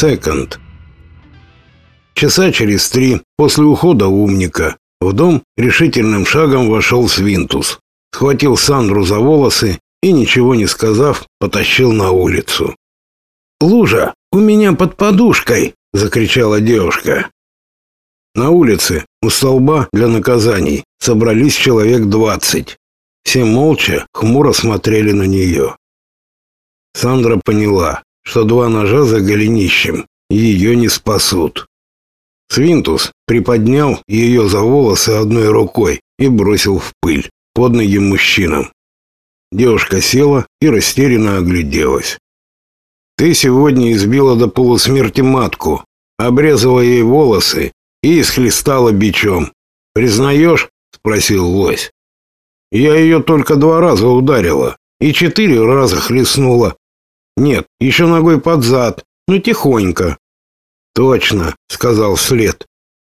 Секонд. Часа через три после ухода умника в дом решительным шагом вошел Свинтус, схватил Сандру за волосы и, ничего не сказав, потащил на улицу. «Лужа, у меня под подушкой!» — закричала девушка. На улице, у столба для наказаний, собрались человек двадцать. Все молча, хмуро смотрели на нее. Сандра поняла, что два ножа за голенищем ее не спасут. Свинтус приподнял ее за волосы одной рукой и бросил в пыль под ноги мужчинам. Девушка села и растерянно огляделась. «Ты сегодня избила до полусмерти матку, обрезала ей волосы и исхлестала бичом. Признаешь?» — спросил лось. «Я ее только два раза ударила и четыре раза хлестнула. Нет, еще ногой под зад, ну тихонько». «Точно», — сказал след.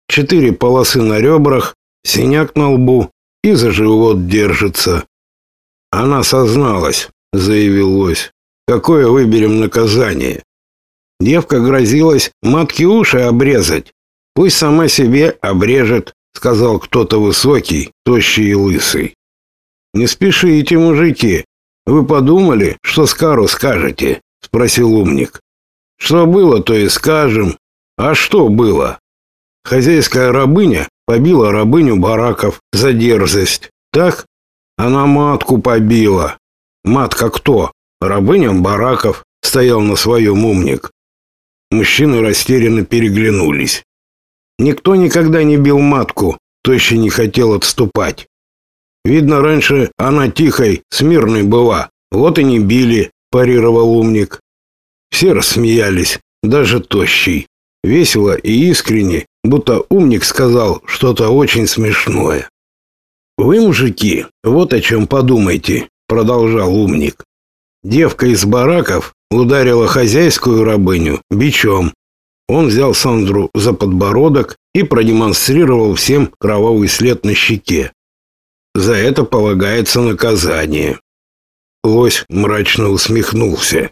«Четыре полосы на ребрах, синяк на лбу и за живот держится». «Она созналась», — заявил лось. «Какое выберем наказание?» Девка грозилась матке уши обрезать. Пусть сама себе обрежет, сказал кто-то высокий, тощий и лысый. Не спешите, мужики. Вы подумали, что Скару скажете? спросил умник. Что было, то и скажем. А что было? Хозяйская рабыня побила рабыню бараков за дерзость. Так? Она матку побила. Матка кто? Рабыня бараков, стоял на своем умник. Мужчины растерянно переглянулись. Никто никогда не бил матку, то еще не хотел отступать. Видно, раньше она тихой, смирной была, вот и не били, парировал умник. Все рассмеялись, даже тощий. Весело и искренне, будто умник сказал что-то очень смешное. «Вы, мужики, вот о чем подумайте», — продолжал умник. Девка из бараков ударила хозяйскую рабыню бичом, он взял Сандру за подбородок и продемонстрировал всем кровавый след на щеке. За это полагается наказание. Лось мрачно усмехнулся.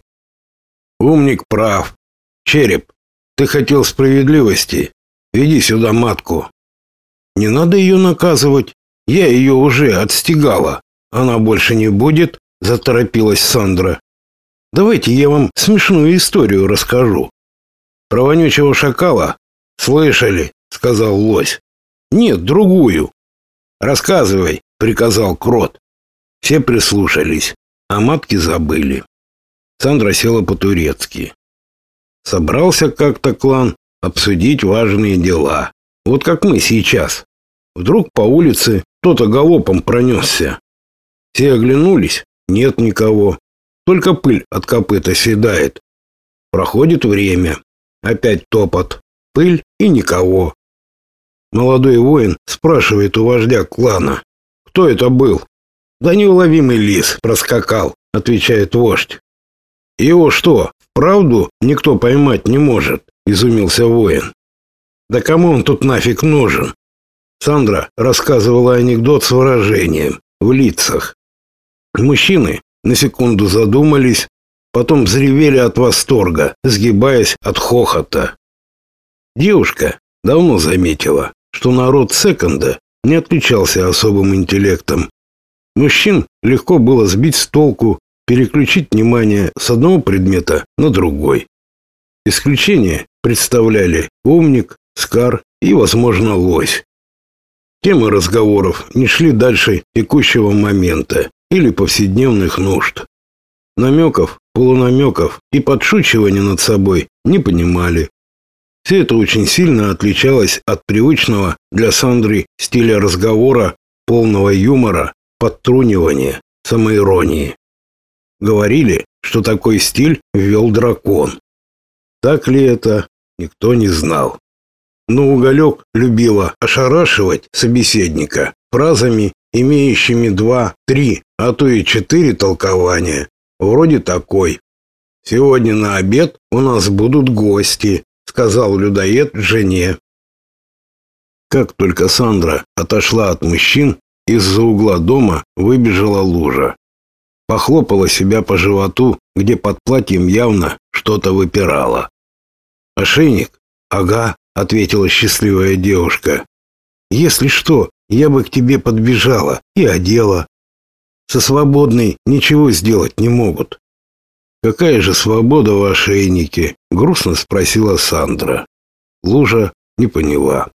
Умник прав. Череп, ты хотел справедливости. Веди сюда матку. Не надо ее наказывать. Я ее уже отстегала. Она больше не будет, заторопилась Сандра. Давайте я вам смешную историю расскажу. Про вонючего шакала? Слышали, сказал лось. Нет, другую. Рассказывай, приказал крот. Все прислушались, а матки забыли. Сандра села по-турецки. Собрался как-то клан обсудить важные дела. Вот как мы сейчас. Вдруг по улице кто-то галопом пронесся. Все оглянулись, нет никого. Только пыль от копыта седает. Проходит время. Опять топот, пыль и никого. Молодой воин спрашивает у вождя клана. Кто это был? Да неуловимый лис проскакал, отвечает вождь. Его что, правду никто поймать не может? Изумился воин. Да кому он тут нафиг нужен? Сандра рассказывала анекдот с выражением в лицах. Мужчины на секунду задумались, потом взревели от восторга, сгибаясь от хохота. Девушка давно заметила, что народ секонда не отличался особым интеллектом. Мужчин легко было сбить с толку, переключить внимание с одного предмета на другой. Исключение представляли умник, скар и, возможно, лось. Темы разговоров не шли дальше текущего момента или повседневных нужд. Намеков полунамеков и подшучивания над собой не понимали. Все это очень сильно отличалось от привычного для Сандры стиля разговора, полного юмора, подтрунивания, самоиронии. Говорили, что такой стиль ввел дракон. Так ли это, никто не знал. Но Уголек любила ошарашивать собеседника фразами, имеющими два, три, а то и четыре толкования, Вроде такой. Сегодня на обед у нас будут гости, сказал людоед жене. Как только Сандра отошла от мужчин, из-за угла дома выбежала лужа. Похлопала себя по животу, где под платьем явно что-то выпирало. Ошейник? Ага, ответила счастливая девушка. Если что, я бы к тебе подбежала и одела. Со свободной ничего сделать не могут. Какая же свобода в ошейнике? грустно спросила Сандра. Лужа не поняла.